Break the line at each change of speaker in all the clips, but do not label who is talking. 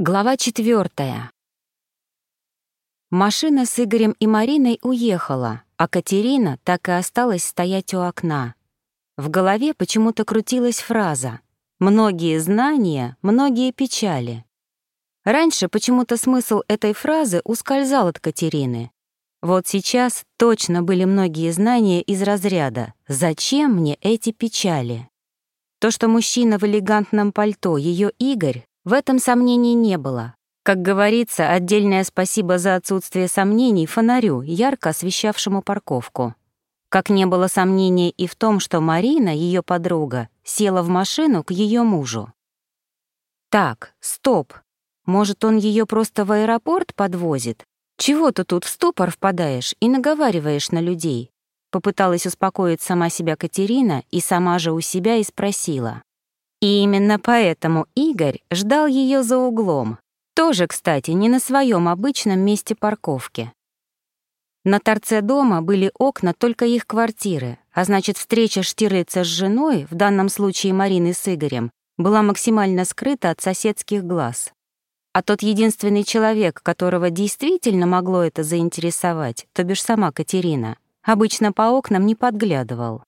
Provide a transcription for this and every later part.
Глава четвертая. Машина с Игорем и Мариной уехала, а Катерина так и осталась стоять у окна. В голове почему-то крутилась фраза «Многие знания, многие печали». Раньше почему-то смысл этой фразы ускользал от Катерины. Вот сейчас точно были многие знания из разряда «Зачем мне эти печали?». То, что мужчина в элегантном пальто, ее Игорь, в этом сомнений не было. Как говорится, отдельное спасибо за отсутствие сомнений фонарю, ярко освещавшему парковку. Как не было сомнения и в том, что Марина, ее подруга, села в машину к ее мужу. Так, стоп. Может, он ее просто в аэропорт подвозит? Чего ты тут в ступор впадаешь и наговариваешь на людей? Попыталась успокоить сама себя Катерина и сама же у себя и спросила. И именно поэтому Игорь ждал ее за углом. Тоже, кстати, не на своем обычном месте парковки. На торце дома были окна только их квартиры, а значит, встреча Штирлица с женой, в данном случае Марины с Игорем, была максимально скрыта от соседских глаз. А тот единственный человек, которого действительно могло это заинтересовать, то бишь сама Катерина, обычно по окнам не подглядывал.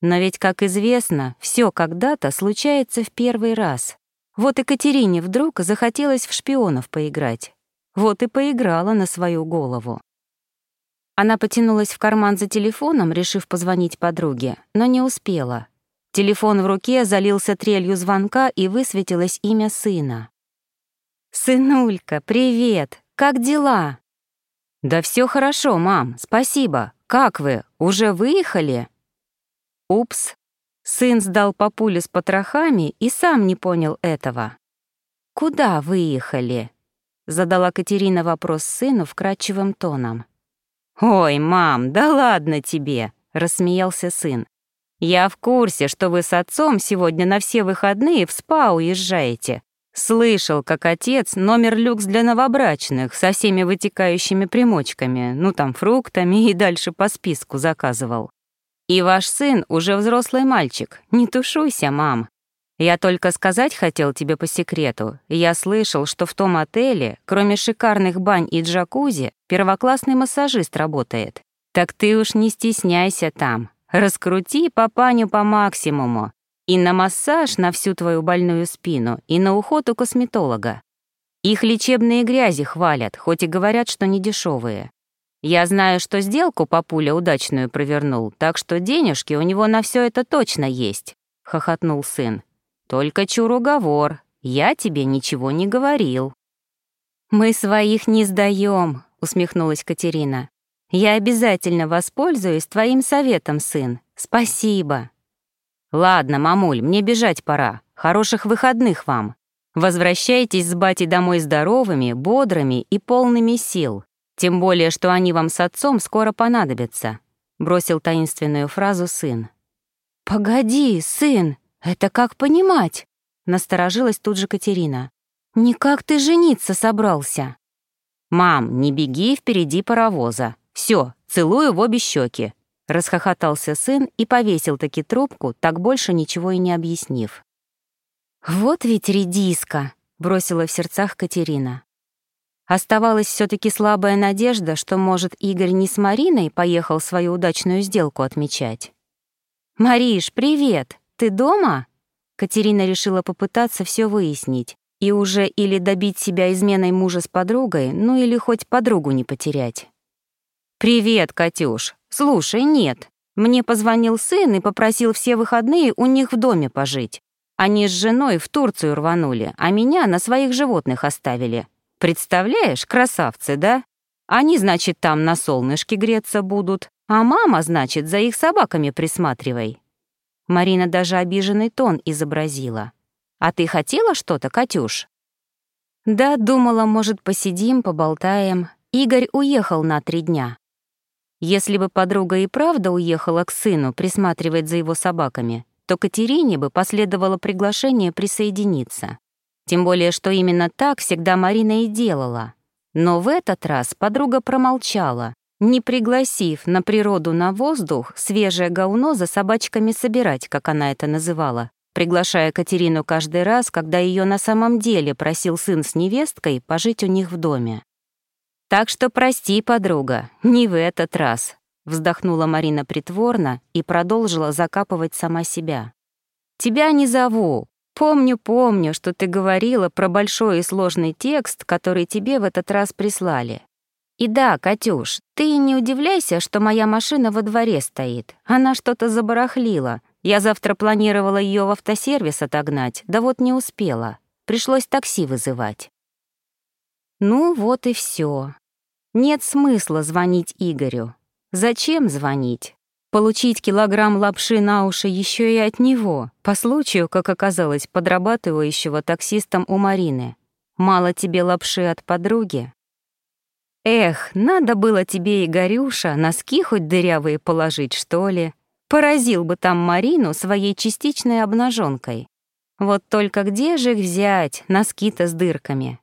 Но ведь, как известно, все когда-то случается в первый раз. Вот и Катерине вдруг захотелось в шпионов поиграть. Вот и поиграла на свою голову. Она потянулась в карман за телефоном, решив позвонить подруге, но не успела. Телефон в руке залился трелью звонка и высветилось имя сына. «Сынулька, привет! Как дела?» «Да все хорошо, мам, спасибо. Как вы, уже выехали?» Упс. Сын сдал папулю с потрохами и сам не понял этого. «Куда выехали?» — задала Катерина вопрос сыну вкрадчивым тоном. «Ой, мам, да ладно тебе!» — рассмеялся сын. «Я в курсе, что вы с отцом сегодня на все выходные в СПА уезжаете. Слышал, как отец номер люкс для новобрачных со всеми вытекающими примочками, ну там фруктами и дальше по списку заказывал. И ваш сын уже взрослый мальчик. Не тушуйся, мам. Я только сказать хотел тебе по секрету. Я слышал, что в том отеле, кроме шикарных бань и джакузи, первоклассный массажист работает. Так ты уж не стесняйся там. Раскрути папаню по максимуму. И на массаж на всю твою больную спину, и на уход у косметолога. Их лечебные грязи хвалят, хоть и говорят, что не дешевые. Я знаю, что сделку папуля удачную провернул, так что денежки у него на все это точно есть», — хохотнул сын. «Только чур уговор, я тебе ничего не говорил». «Мы своих не сдаем, усмехнулась Катерина. «Я обязательно воспользуюсь твоим советом, сын. Спасибо». «Ладно, мамуль, мне бежать пора. Хороших выходных вам. Возвращайтесь с батей домой здоровыми, бодрыми и полными сил. Тем более, что они вам с отцом скоро понадобятся», — бросил таинственную фразу сын. «Погоди, сын, это как понимать?» — насторожилась тут же Катерина. «Никак ты жениться собрался?» «Мам, не беги впереди паровоза. Все, целую в обе щеки», — расхохотался сын и повесил таки трубку, так больше ничего и не объяснив. «Вот ведь редиска», — бросила в сердцах Катерина. Оставалась все таки слабая надежда, что, может, Игорь не с Мариной поехал свою удачную сделку отмечать. «Мариш, привет! Ты дома?» Катерина решила попытаться все выяснить и уже или добить себя изменой мужа с подругой, ну или хоть подругу не потерять. «Привет, Катюш. Слушай, нет. Мне позвонил сын и попросил все выходные у них в доме пожить. Они с женой в Турцию рванули, а меня на своих животных оставили. Представляешь, красавцы, да? Они, значит, там на солнышке греться будут, а мама, значит, за их собаками присматривай». Марина даже обиженный тон изобразила. «А ты хотела что-то, Катюш?» «Да, думала, может, посидим, поболтаем. Игорь уехал на три дня. Если бы подруга и правда уехала к сыну присматривать за его собаками, то Катерине бы последовало приглашение присоединиться. Тем более, что именно так всегда Марина и делала. Но в этот раз подруга промолчала, не пригласив на природу на воздух свежее говно за собачками собирать, как она это называла, приглашая Катерину каждый раз, когда ее на самом деле просил сын с невесткой пожить у них в доме. «Так что прости, подруга, не в этот раз», — вздохнула Марина притворно и продолжила закапывать сама себя. «Тебя не зову. Помню, помню, что ты говорила про большой и сложный текст, который тебе в этот раз прислали. И да, Катюш, ты не удивляйся, что моя машина во дворе стоит. Она что-то забарахлила. Я завтра планировала ее в автосервис отогнать, да вот не успела. Пришлось такси вызывать». Ну вот и все. Нет смысла звонить Игорю. Зачем звонить? Получить килограмм лапши на уши еще и от него, по случаю, как оказалось, подрабатывающего таксистом у Марины. Мало тебе лапши от подруги? Эх, надо было тебе, Игорюша, носки хоть дырявые положить, что ли. Поразил бы там Марину своей частичной обнаженкой. Вот только где же их взять, носки-то с дырками?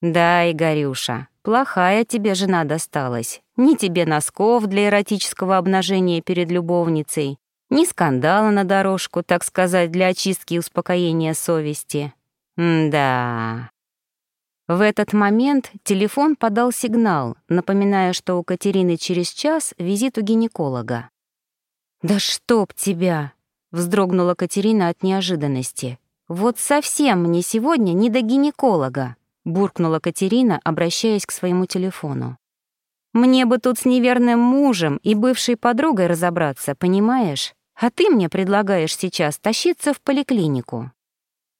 Да, Игорюша, Плохая тебе жена досталась. Ни тебе носков для эротического обнажения перед любовницей, ни скандала на дорожку, так сказать, для очистки и успокоения совести. М-да. В этот момент телефон подал сигнал, напоминая, что у Катерины через час визит у гинеколога. «Да чтоб тебя!» — вздрогнула Катерина от неожиданности. «Вот совсем мне сегодня не до гинеколога!» Буркнула Катерина, обращаясь к своему телефону. «Мне бы тут с неверным мужем и бывшей подругой разобраться, понимаешь? А ты мне предлагаешь сейчас тащиться в поликлинику.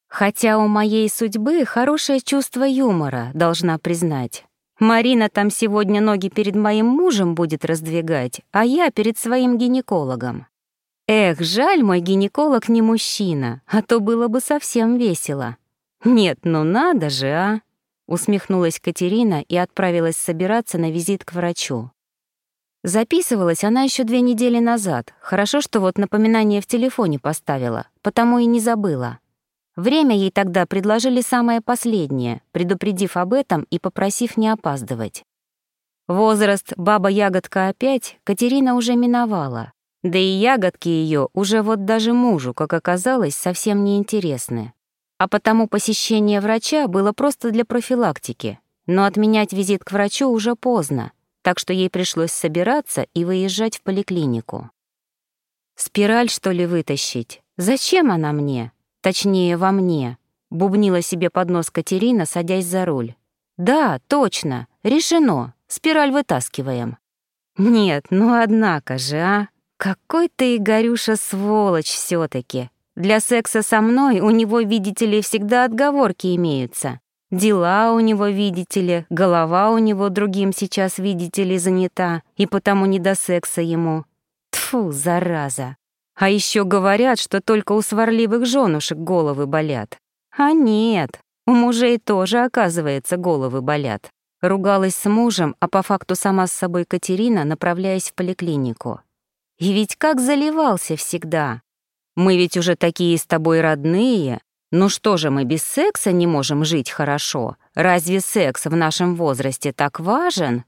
Хотя у моей судьбы хорошее чувство юмора, должна признать. Марина там сегодня ноги перед моим мужем будет раздвигать, а я перед своим гинекологом. Эх, жаль, мой гинеколог не мужчина, а то было бы совсем весело. Нет, ну надо же, а!» Усмехнулась Катерина и отправилась собираться на визит к врачу. Записывалась она еще две недели назад. Хорошо, что вот напоминание в телефоне поставила, потому и не забыла. Время ей тогда предложили самое последнее, предупредив об этом и попросив не опаздывать. Возраст баба-ягодка опять Катерина уже миновала. Да и ягодки ее уже вот даже мужу, как оказалось, совсем не интересны а потому посещение врача было просто для профилактики, но отменять визит к врачу уже поздно, так что ей пришлось собираться и выезжать в поликлинику. «Спираль, что ли, вытащить? Зачем она мне? Точнее, во мне?» — бубнила себе под нос Катерина, садясь за руль. «Да, точно, решено, спираль вытаскиваем». «Нет, ну однако же, а! Какой ты, Игорюша, сволочь все таки для секса со мной у него, видите ли, всегда отговорки имеются. Дела у него, видите ли, голова у него другим сейчас, видите ли, занята, и потому не до секса ему. Тфу, зараза. А еще говорят, что только у сварливых женушек головы болят. А нет, у мужей тоже, оказывается, головы болят. Ругалась с мужем, а по факту сама с собой Катерина, направляясь в поликлинику. И ведь как заливался всегда. Мы ведь уже такие с тобой родные. Ну что же, мы без секса не можем жить хорошо? Разве секс в нашем возрасте так важен?»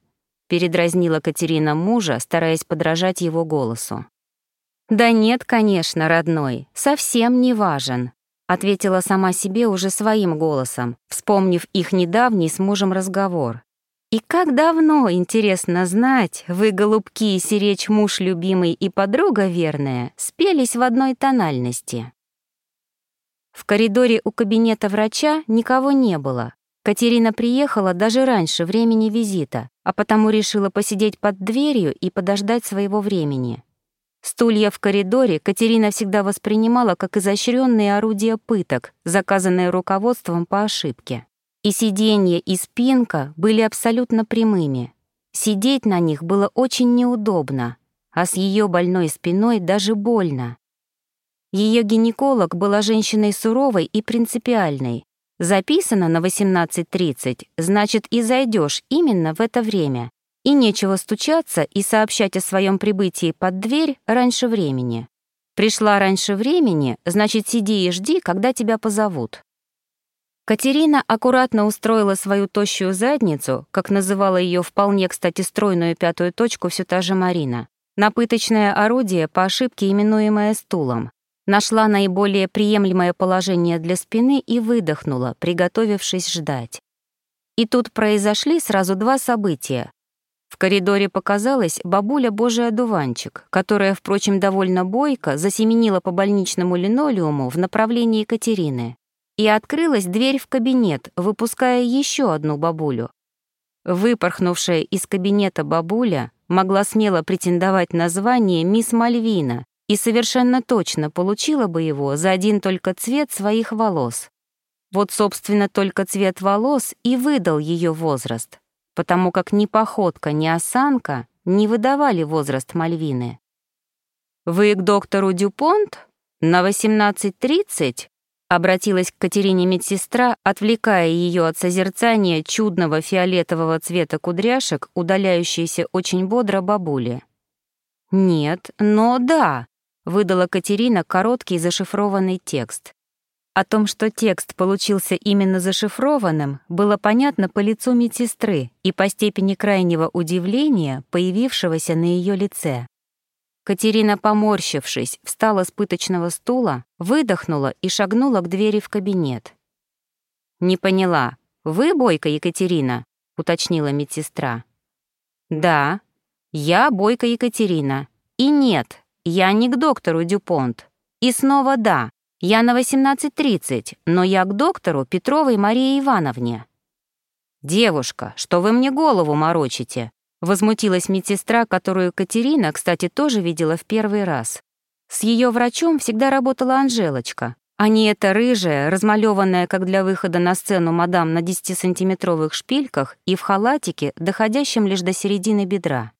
Передразнила Катерина мужа, стараясь подражать его голосу. «Да нет, конечно, родной, совсем не важен», ответила сама себе уже своим голосом, вспомнив их недавний с мужем разговор. И как давно, интересно знать, вы, голубки, сиречь муж любимый и подруга верная, спелись в одной тональности. В коридоре у кабинета врача никого не было. Катерина приехала даже раньше времени визита, а потому решила посидеть под дверью и подождать своего времени. Стулья в коридоре Катерина всегда воспринимала как изощренные орудия пыток, заказанные руководством по ошибке. И сиденье, и спинка были абсолютно прямыми. Сидеть на них было очень неудобно, а с ее больной спиной даже больно. Ее гинеколог была женщиной суровой и принципиальной. Записано на 18.30, значит, и зайдешь именно в это время. И нечего стучаться и сообщать о своем прибытии под дверь раньше времени. Пришла раньше времени, значит, сиди и жди, когда тебя позовут. Катерина аккуратно устроила свою тощую задницу, как называла ее вполне, кстати, стройную пятую точку все та же Марина, на пыточное орудие, по ошибке именуемое стулом. Нашла наиболее приемлемое положение для спины и выдохнула, приготовившись ждать. И тут произошли сразу два события. В коридоре показалась бабуля Божий одуванчик, которая, впрочем, довольно бойко засеменила по больничному линолеуму в направлении Екатерины. И открылась дверь в кабинет, выпуская еще одну бабулю. Выпорхнувшая из кабинета бабуля могла смело претендовать на звание «Мисс Мальвина» и совершенно точно получила бы его за один только цвет своих волос. Вот, собственно, только цвет волос и выдал ее возраст, потому как ни походка, ни осанка не выдавали возраст Мальвины. «Вы к доктору Дюпонт? На 18.30?» Обратилась к Катерине медсестра, отвлекая ее от созерцания чудного фиолетового цвета кудряшек, удаляющейся очень бодро бабули. «Нет, но да», — выдала Катерина короткий зашифрованный текст. О том, что текст получился именно зашифрованным, было понятно по лицу медсестры и по степени крайнего удивления, появившегося на ее лице. Катерина, поморщившись, встала с пыточного стула, выдохнула и шагнула к двери в кабинет. «Не поняла, вы Бойко Екатерина?» — уточнила медсестра. «Да, я Бойко Екатерина. И нет, я не к доктору Дюпонт. И снова да, я на 18.30, но я к доктору Петровой Марии Ивановне». «Девушка, что вы мне голову морочите?» Возмутилась медсестра, которую Катерина, кстати, тоже видела в первый раз. С ее врачом всегда работала Анжелочка, а не эта рыжая, размалеванная, как для выхода на сцену мадам на 10-сантиметровых шпильках и в халатике, доходящем лишь до середины бедра.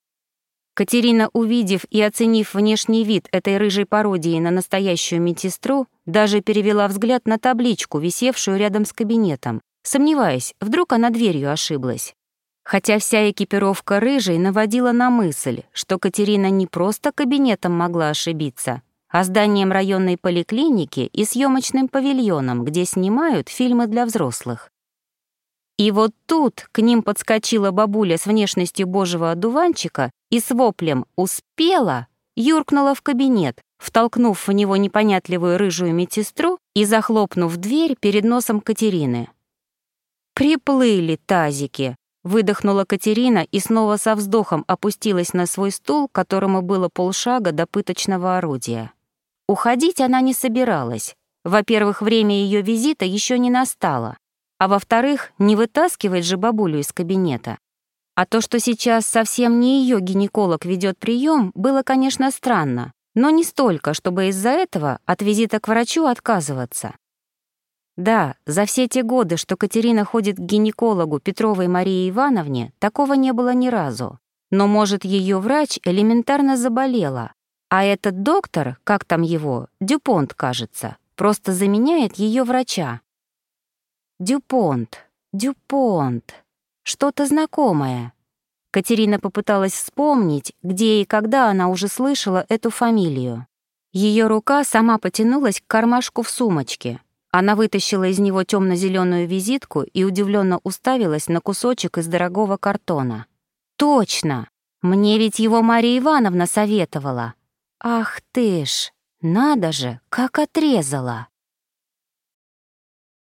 Катерина, увидев и оценив внешний вид этой рыжей пародии на настоящую медсестру, даже перевела взгляд на табличку, висевшую рядом с кабинетом, сомневаясь, вдруг она дверью ошиблась. Хотя вся экипировка рыжей наводила на мысль, что Катерина не просто кабинетом могла ошибиться, а зданием районной поликлиники и съемочным павильоном, где снимают фильмы для взрослых. И вот тут к ним подскочила бабуля с внешностью божьего одуванчика и с воплем «Успела!» юркнула в кабинет, втолкнув в него непонятливую рыжую медсестру и захлопнув дверь перед носом Катерины. Приплыли тазики, Выдохнула Катерина и снова со вздохом опустилась на свой стул, которому было полшага до пыточного орудия. Уходить она не собиралась. Во-первых, время ее визита еще не настало, а во-вторых, не вытаскивать же бабулю из кабинета. А то, что сейчас совсем не ее гинеколог ведет прием, было, конечно, странно, но не столько, чтобы из-за этого от визита к врачу отказываться. Да, за все те годы, что Катерина ходит к гинекологу Петровой Марии Ивановне, такого не было ни разу. Но, может, ее врач элементарно заболела, а этот доктор, как там его, Дюпонт, кажется, просто заменяет ее врача. Дюпонт, Дюпонт, что-то знакомое. Катерина попыталась вспомнить, где и когда она уже слышала эту фамилию. Ее рука сама потянулась к кармашку в сумочке, она вытащила из него темно-зеленую визитку и удивленно уставилась на кусочек из дорогого картона. «Точно! Мне ведь его Мария Ивановна советовала. Ах ты ж, надо же, как отрезала!»